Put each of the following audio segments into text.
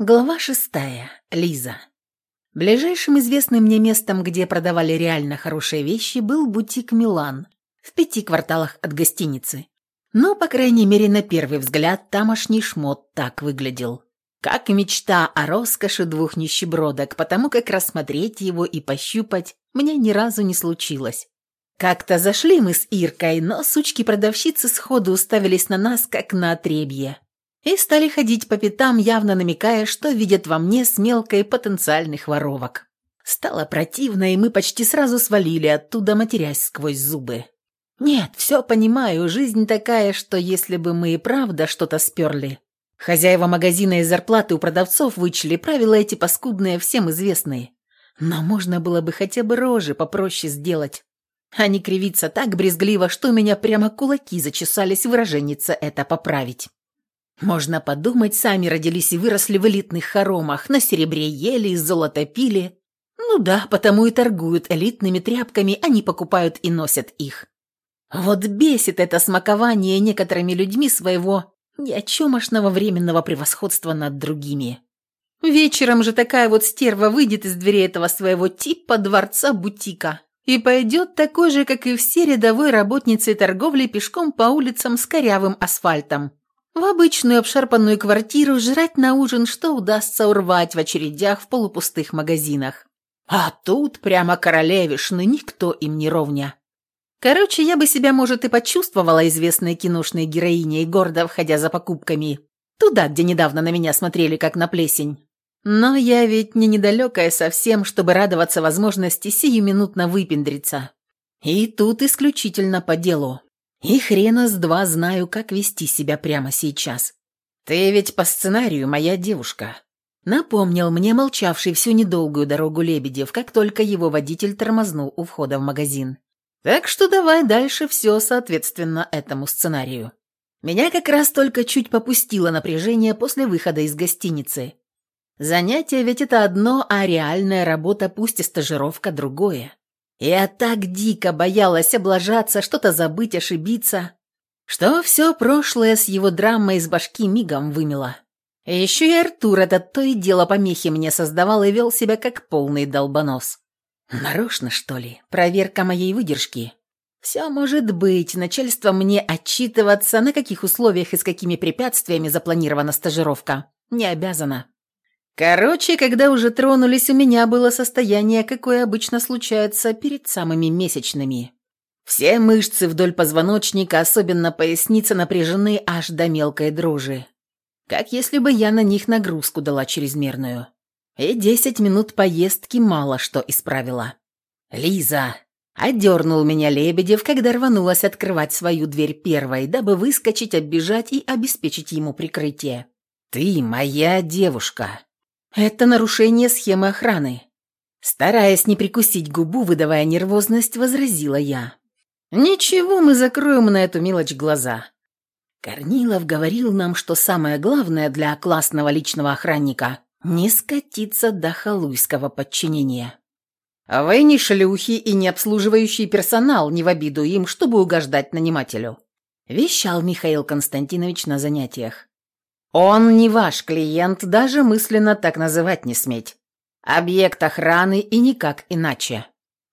Глава шестая. Лиза. Ближайшим известным мне местом, где продавали реально хорошие вещи, был бутик «Милан» в пяти кварталах от гостиницы. Но, по крайней мере, на первый взгляд, тамошний шмот так выглядел. Как мечта о роскоши двух нищебродок, потому как рассмотреть его и пощупать мне ни разу не случилось. Как-то зашли мы с Иркой, но сучки-продавщицы сходу уставились на нас, как на отребье и стали ходить по пятам, явно намекая, что видят во мне с мелкой потенциальных воровок. Стало противно, и мы почти сразу свалили оттуда, матерясь сквозь зубы. Нет, все понимаю, жизнь такая, что если бы мы и правда что-то сперли, хозяева магазина из зарплаты у продавцов вычли правила эти паскудные, всем известные. Но можно было бы хотя бы рожи попроще сделать, а не кривиться так брезгливо, что у меня прямо кулаки зачесались выраженница это поправить. Можно подумать, сами родились и выросли в элитных хоромах, на серебре ели золото пили. Ну да, потому и торгуют элитными тряпками, они покупают и носят их. Вот бесит это смакование некоторыми людьми своего ни о чемошного временного превосходства над другими. Вечером же такая вот стерва выйдет из дверей этого своего типа дворца-бутика и пойдет такой же, как и все рядовой работницы торговли пешком по улицам с корявым асфальтом, в обычную обшарпанную квартиру жрать на ужин, что удастся урвать в очередях в полупустых магазинах. А тут прямо королевишны, никто им не ровня. Короче, я бы себя, может, и почувствовала известной киношной героиней, гордо входя за покупками. Туда, где недавно на меня смотрели, как на плесень. Но я ведь не недалекая совсем, чтобы радоваться возможности сиюминутно выпендриться. И тут исключительно по делу. И хрена с два знаю, как вести себя прямо сейчас. Ты ведь по сценарию моя девушка. Напомнил мне молчавший всю недолгую дорогу Лебедев, как только его водитель тормознул у входа в магазин. Так что давай дальше все соответственно этому сценарию. Меня как раз только чуть попустило напряжение после выхода из гостиницы. Занятие ведь это одно, а реальная работа, пусть и стажировка, другое. Я так дико боялась облажаться, что-то забыть, ошибиться, что все прошлое с его драмой из башки мигом вымело. Еще и Артур этот то и дело помехи мне создавал и вел себя как полный долбонос. Нарочно, что ли? Проверка моей выдержки. Все может быть, начальство мне отчитываться, на каких условиях и с какими препятствиями запланирована стажировка. Не обязана. Короче, когда уже тронулись, у меня было состояние, какое обычно случается перед самыми месячными. Все мышцы вдоль позвоночника, особенно поясница, напряжены аж до мелкой дрожи. Как если бы я на них нагрузку дала чрезмерную. И десять минут поездки мало что исправила. «Лиза!» – отдернул меня Лебедев, когда рванулась открывать свою дверь первой, дабы выскочить, оббежать и обеспечить ему прикрытие. «Ты моя девушка!» Это нарушение схемы охраны. Стараясь не прикусить губу, выдавая нервозность, возразила я. «Ничего, мы закроем на эту мелочь глаза». Корнилов говорил нам, что самое главное для классного личного охранника – не скатиться до халуйского подчинения. «Вы не шлюхи и не обслуживающий персонал, не в обиду им, чтобы угождать нанимателю», – вещал Михаил Константинович на занятиях. Он не ваш клиент, даже мысленно так называть не сметь. Объект охраны и никак иначе.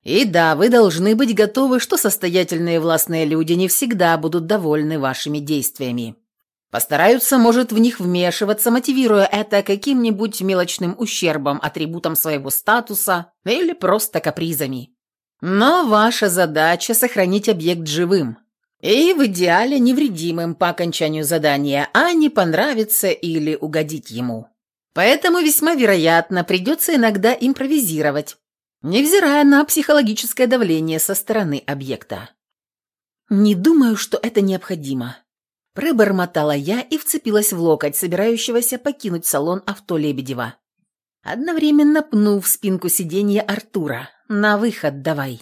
И да, вы должны быть готовы, что состоятельные властные люди не всегда будут довольны вашими действиями. Постараются, может, в них вмешиваться, мотивируя это каким-нибудь мелочным ущербом, атрибутом своего статуса или просто капризами. Но ваша задача – сохранить объект живым, и в идеале невредимым по окончанию задания, а не понравится или угодить ему. Поэтому весьма вероятно придется иногда импровизировать, невзирая на психологическое давление со стороны объекта. «Не думаю, что это необходимо», – пробормотала я и вцепилась в локоть собирающегося покинуть салон авто Лебедева, одновременно пнув спинку сиденья Артура. «На выход давай».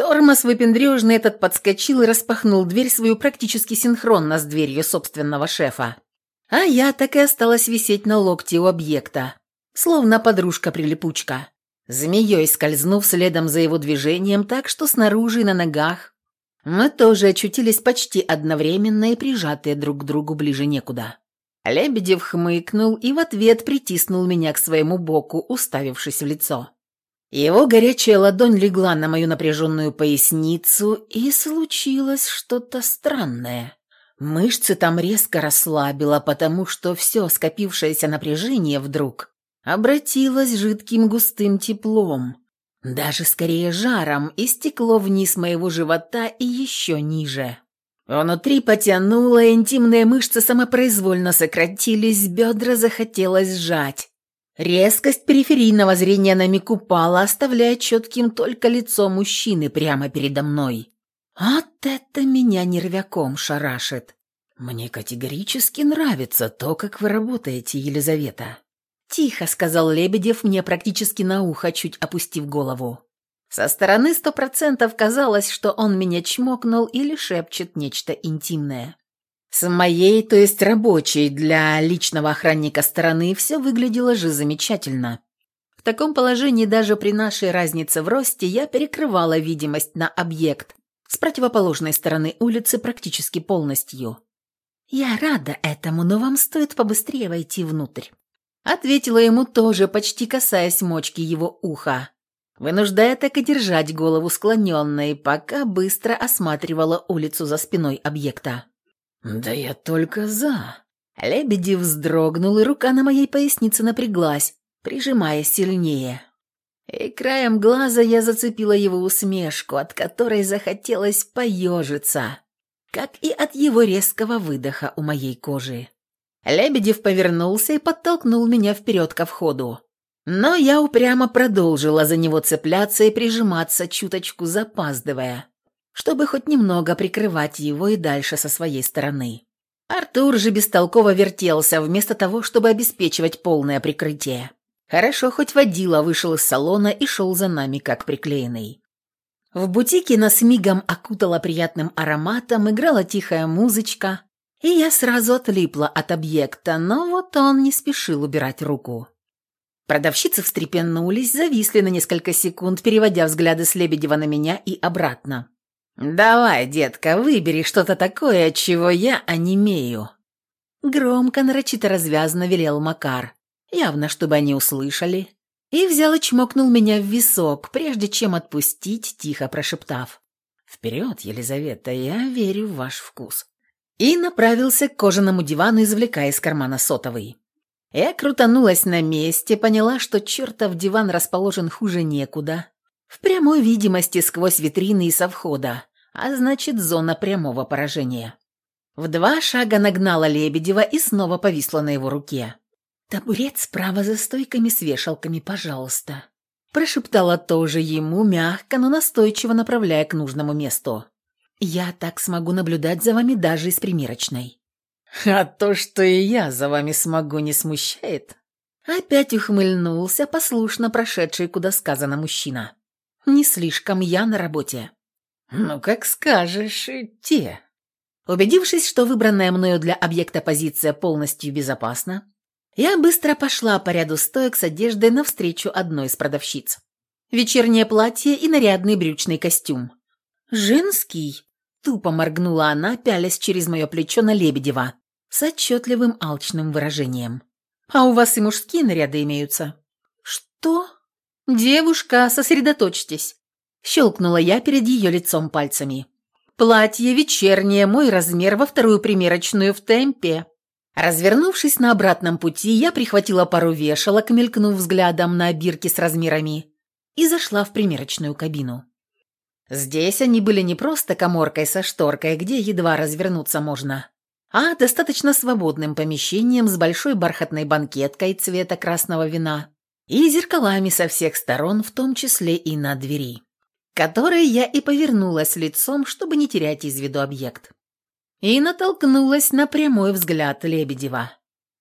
Тормоз выпендрежный этот подскочил и распахнул дверь свою практически синхронно с дверью собственного шефа. А я так и осталась висеть на локте у объекта, словно подружка-прилипучка, змеей скользнув следом за его движением так, что снаружи и на ногах мы тоже очутились почти одновременно и прижатые друг к другу ближе некуда. Лебедев хмыкнул и в ответ притиснул меня к своему боку, уставившись в лицо. Его горячая ладонь легла на мою напряженную поясницу, и случилось что-то странное. Мышцы там резко расслабило, потому что все скопившееся напряжение вдруг обратилось жидким густым теплом, даже скорее жаром, и стекло вниз моего живота и еще ниже. Внутри потянуло, интимные мышцы самопроизвольно сократились, бедра захотелось сжать. Резкость периферийного зрения на миг упала, оставляя четким только лицо мужчины прямо передо мной. Вот это меня нервяком шарашит. Мне категорически нравится то, как вы работаете, Елизавета. Тихо сказал Лебедев мне практически на ухо, чуть опустив голову. Со стороны сто процентов казалось, что он меня чмокнул или шепчет нечто интимное. С моей, то есть рабочей, для личного охранника стороны все выглядело же замечательно. В таком положении даже при нашей разнице в росте я перекрывала видимость на объект с противоположной стороны улицы практически полностью. «Я рада этому, но вам стоит побыстрее войти внутрь», ответила ему тоже, почти касаясь мочки его уха, вынуждая так и держать голову склоненной, пока быстро осматривала улицу за спиной объекта. «Да я только за». Лебедев вздрогнул, и рука на моей пояснице напряглась, прижимая сильнее. И краем глаза я зацепила его усмешку, от которой захотелось поежиться, как и от его резкого выдоха у моей кожи. Лебедев повернулся и подтолкнул меня вперед ко входу. Но я упрямо продолжила за него цепляться и прижиматься, чуточку запаздывая чтобы хоть немного прикрывать его и дальше со своей стороны. Артур же бестолково вертелся, вместо того, чтобы обеспечивать полное прикрытие. Хорошо, хоть водила вышел из салона и шел за нами, как приклеенный. В бутике нас мигом окутала приятным ароматом, играла тихая музычка, и я сразу отлипла от объекта, но вот он не спешил убирать руку. Продавщицы встрепенулись, зависли на несколько секунд, переводя взгляды с Лебедева на меня и обратно. «Давай, детка, выбери что-то такое, от чего я онемею». Громко, нарочито развязно велел Макар, явно чтобы они услышали, и взял и чмокнул меня в висок, прежде чем отпустить, тихо прошептав. «Вперед, Елизавета, я верю в ваш вкус». И направился к кожаному дивану, извлекая из кармана сотовый. Я крутанулась на месте, поняла, что чертов диван расположен хуже некуда. В прямой видимости сквозь витрины и со входа а значит, зона прямого поражения. В два шага нагнала Лебедева и снова повисла на его руке. «Табурет справа за стойками с вешалками, пожалуйста», прошептала тоже ему, мягко, но настойчиво направляя к нужному месту. «Я так смогу наблюдать за вами даже из примерочной». «А то, что и я за вами смогу, не смущает?» Опять ухмыльнулся, послушно прошедший, куда сказано мужчина. «Не слишком я на работе». «Ну, как скажешь, те». Убедившись, что выбранная мною для объекта позиция полностью безопасна, я быстро пошла по ряду стоек с одеждой навстречу одной из продавщиц. Вечернее платье и нарядный брючный костюм. «Женский?» – тупо моргнула она, пялясь через мое плечо на Лебедева, с отчетливым алчным выражением. «А у вас и мужские наряды имеются?» «Что?» «Девушка, сосредоточьтесь. Щелкнула я перед ее лицом пальцами. «Платье вечернее, мой размер во вторую примерочную в темпе». Развернувшись на обратном пути, я прихватила пару вешалок, мелькнув взглядом на бирки с размерами, и зашла в примерочную кабину. Здесь они были не просто коморкой со шторкой, где едва развернуться можно, а достаточно свободным помещением с большой бархатной банкеткой цвета красного вина и зеркалами со всех сторон, в том числе и на двери которой я и повернулась лицом, чтобы не терять из виду объект. И натолкнулась на прямой взгляд Лебедева.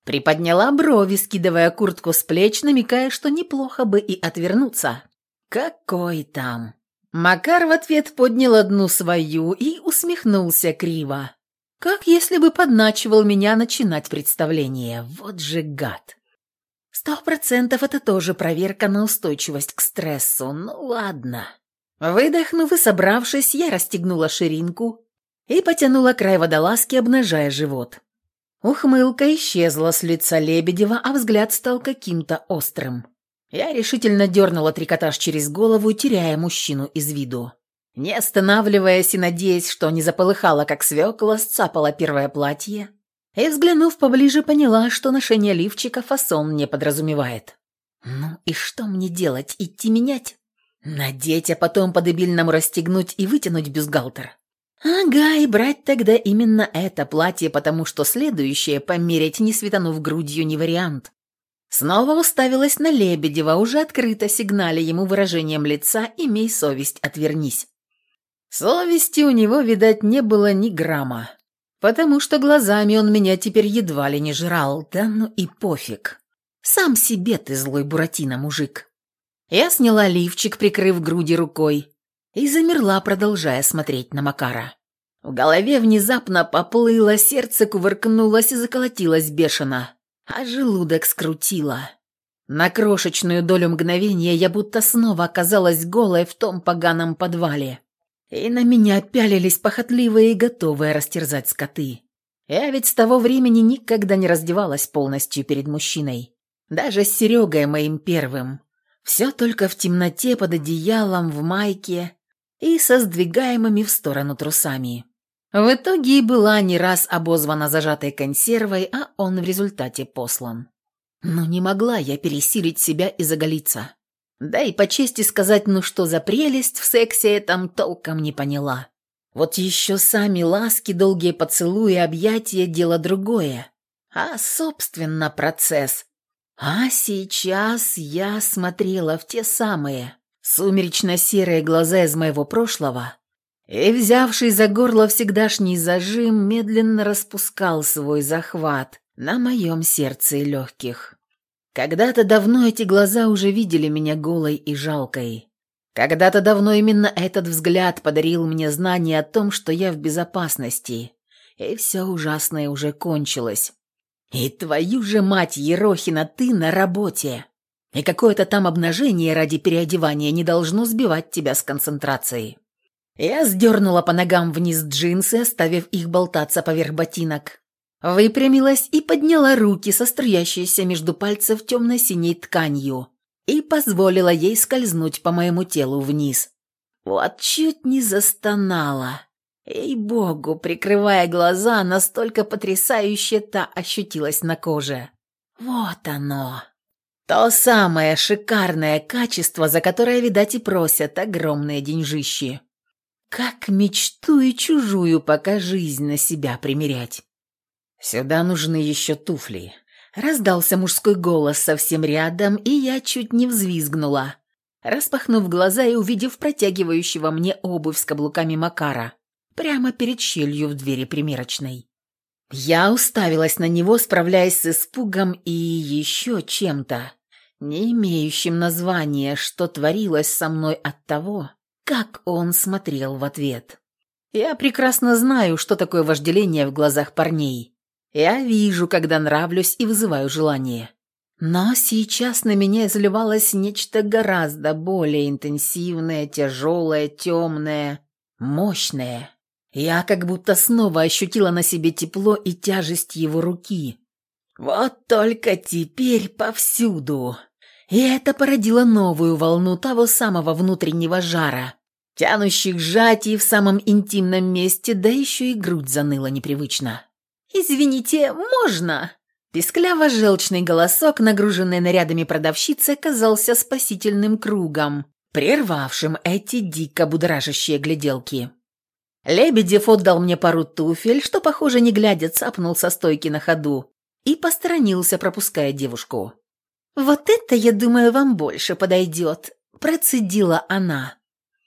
Приподняла брови, скидывая куртку с плеч, намекая, что неплохо бы и отвернуться. «Какой там?» Макар в ответ поднял одну свою и усмехнулся криво. Как если бы подначивал меня начинать представление. Вот же гад. Сто процентов это тоже проверка на устойчивость к стрессу. Ну ладно. Выдохнув и собравшись, я расстегнула ширинку и потянула край водолазки, обнажая живот. Ухмылка исчезла с лица Лебедева, а взгляд стал каким-то острым. Я решительно дернула трикотаж через голову, теряя мужчину из виду. Не останавливаясь и надеясь, что не заполыхала, как свекла, сцапала первое платье и, взглянув поближе, поняла, что ношение лифчика фасон не подразумевает. «Ну и что мне делать? Идти менять?» «Надеть, а потом по дебильному расстегнуть и вытянуть бюстгальтер?» «Ага, и брать тогда именно это платье, потому что следующее померить, не светанув грудью, не вариант». Снова уставилась на Лебедева, уже открыто сигналя ему выражением лица «Имей совесть, отвернись». Совести у него, видать, не было ни грамма, потому что глазами он меня теперь едва ли не жрал, да ну и пофиг. Сам себе ты злой Буратино, мужик. Я сняла лифчик, прикрыв груди рукой, и замерла, продолжая смотреть на Макара. В голове внезапно поплыло, сердце кувыркнулось и заколотилось бешено, а желудок скрутило. На крошечную долю мгновения я будто снова оказалась голой в том поганом подвале. И на меня пялились похотливые и готовые растерзать скоты. Я ведь с того времени никогда не раздевалась полностью перед мужчиной. Даже с Серегой моим первым. Все только в темноте под одеялом, в майке и со сдвигаемыми в сторону трусами. В итоге и была не раз обозвана зажатой консервой, а он в результате послан. Но не могла я пересилить себя и заголиться. Да и по чести сказать, ну что за прелесть в сексе я там толком не поняла. Вот еще сами ласки, долгие поцелуи, объятия – дело другое. А, собственно, процесс. А сейчас я смотрела в те самые сумеречно-серые глаза из моего прошлого и, взявший за горло всегдашний зажим, медленно распускал свой захват на моем сердце и легких. Когда-то давно эти глаза уже видели меня голой и жалкой. Когда-то давно именно этот взгляд подарил мне знание о том, что я в безопасности, и все ужасное уже кончилось. И твою же мать, Ерохина, ты на работе. И какое-то там обнажение ради переодевания не должно сбивать тебя с концентрацией. Я сдернула по ногам вниз джинсы, оставив их болтаться поверх ботинок. Выпрямилась и подняла руки со струящейся между пальцев темно-синей тканью и позволила ей скользнуть по моему телу вниз. Вот чуть не застонала. Ей-богу, прикрывая глаза, настолько потрясающе та ощутилась на коже. Вот оно. То самое шикарное качество, за которое, видать, и просят огромные деньжищи. Как мечту и чужую пока жизнь на себя примерять. «Сюда нужны еще туфли». Раздался мужской голос совсем рядом, и я чуть не взвизгнула, распахнув глаза и увидев протягивающего мне обувь с каблуками Макара прямо перед щелью в двери примерочной. Я уставилась на него, справляясь с испугом и еще чем-то, не имеющим названия, что творилось со мной от того, как он смотрел в ответ. Я прекрасно знаю, что такое вожделение в глазах парней. Я вижу, когда нравлюсь и вызываю желание. Но сейчас на меня изливалось нечто гораздо более интенсивное, тяжелое, темное, мощное. Я как будто снова ощутила на себе тепло и тяжесть его руки. Вот только теперь повсюду. И это породило новую волну того самого внутреннего жара, тянущих сжатий в самом интимном месте, да еще и грудь заныла непривычно. «Извините, можно?» Пискляво-желчный голосок, нагруженный нарядами продавщицы, казался спасительным кругом, прервавшим эти дико будоражащие гляделки. Лебедев отдал мне пару туфель, что, похоже, не глядя, цапнул со стойки на ходу и посторонился, пропуская девушку. «Вот это, я думаю, вам больше подойдет», – процедила она.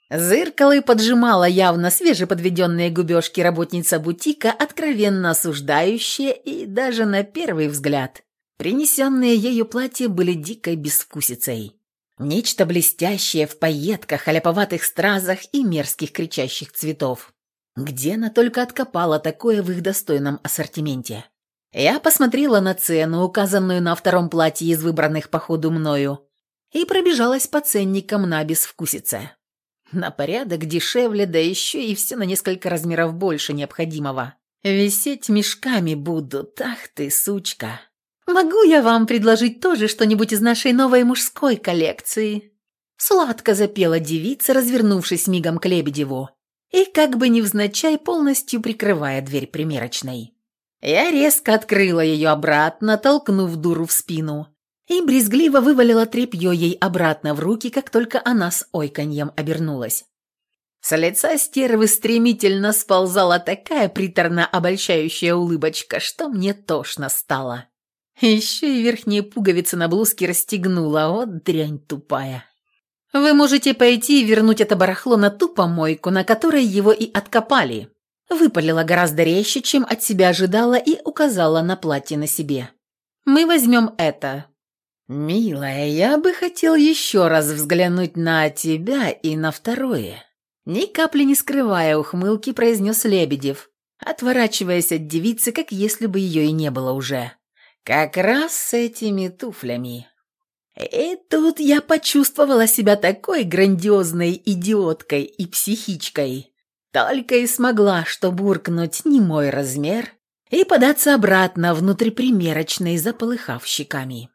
Зыркала и поджимала явно свежеподведенные губежки работница бутика, откровенно осуждающая и даже на первый взгляд. Принесенные ею платья были дикой безвкусицей. Нечто блестящее в пайетках, аляповатых стразах и мерзких кричащих цветов. Где она только откопала такое в их достойном ассортименте? Я посмотрела на цену, указанную на втором платье из выбранных по ходу мною, и пробежалась по ценникам на безвкусице. На порядок дешевле, да еще и все на несколько размеров больше необходимого. Висеть мешками будут, ах ты, сучка. Могу я вам предложить тоже что-нибудь из нашей новой мужской коллекции?» Сладко запела девица, развернувшись мигом к Лебедеву, и как бы невзначай полностью прикрывая дверь примерочной. Я резко открыла ее обратно, толкнув дуру в спину, и брезгливо вывалила тряпье ей обратно в руки, как только она с ойканьем обернулась. С лица стервы стремительно сползала такая приторно-обольщающая улыбочка, что мне тошно стало. Еще и верхние пуговицы на блузке расстегнула, вот дрянь тупая. Вы можете пойти и вернуть это барахло на ту помойку, на которой его и откопали. Выпалила гораздо резче, чем от себя ожидала, и указала на платье на себе. Мы возьмем это. Милая, я бы хотел еще раз взглянуть на тебя и на второе. Ни капли не скрывая ухмылки, произнес Лебедев, отворачиваясь от девицы, как если бы ее и не было уже. Как раз с этими туфлями. И тут я почувствовала себя такой грандиозной идиоткой и психичкой. Только и смогла, что буркнуть не мой размер и податься обратно внутрь примерочной, заполыхав щеками.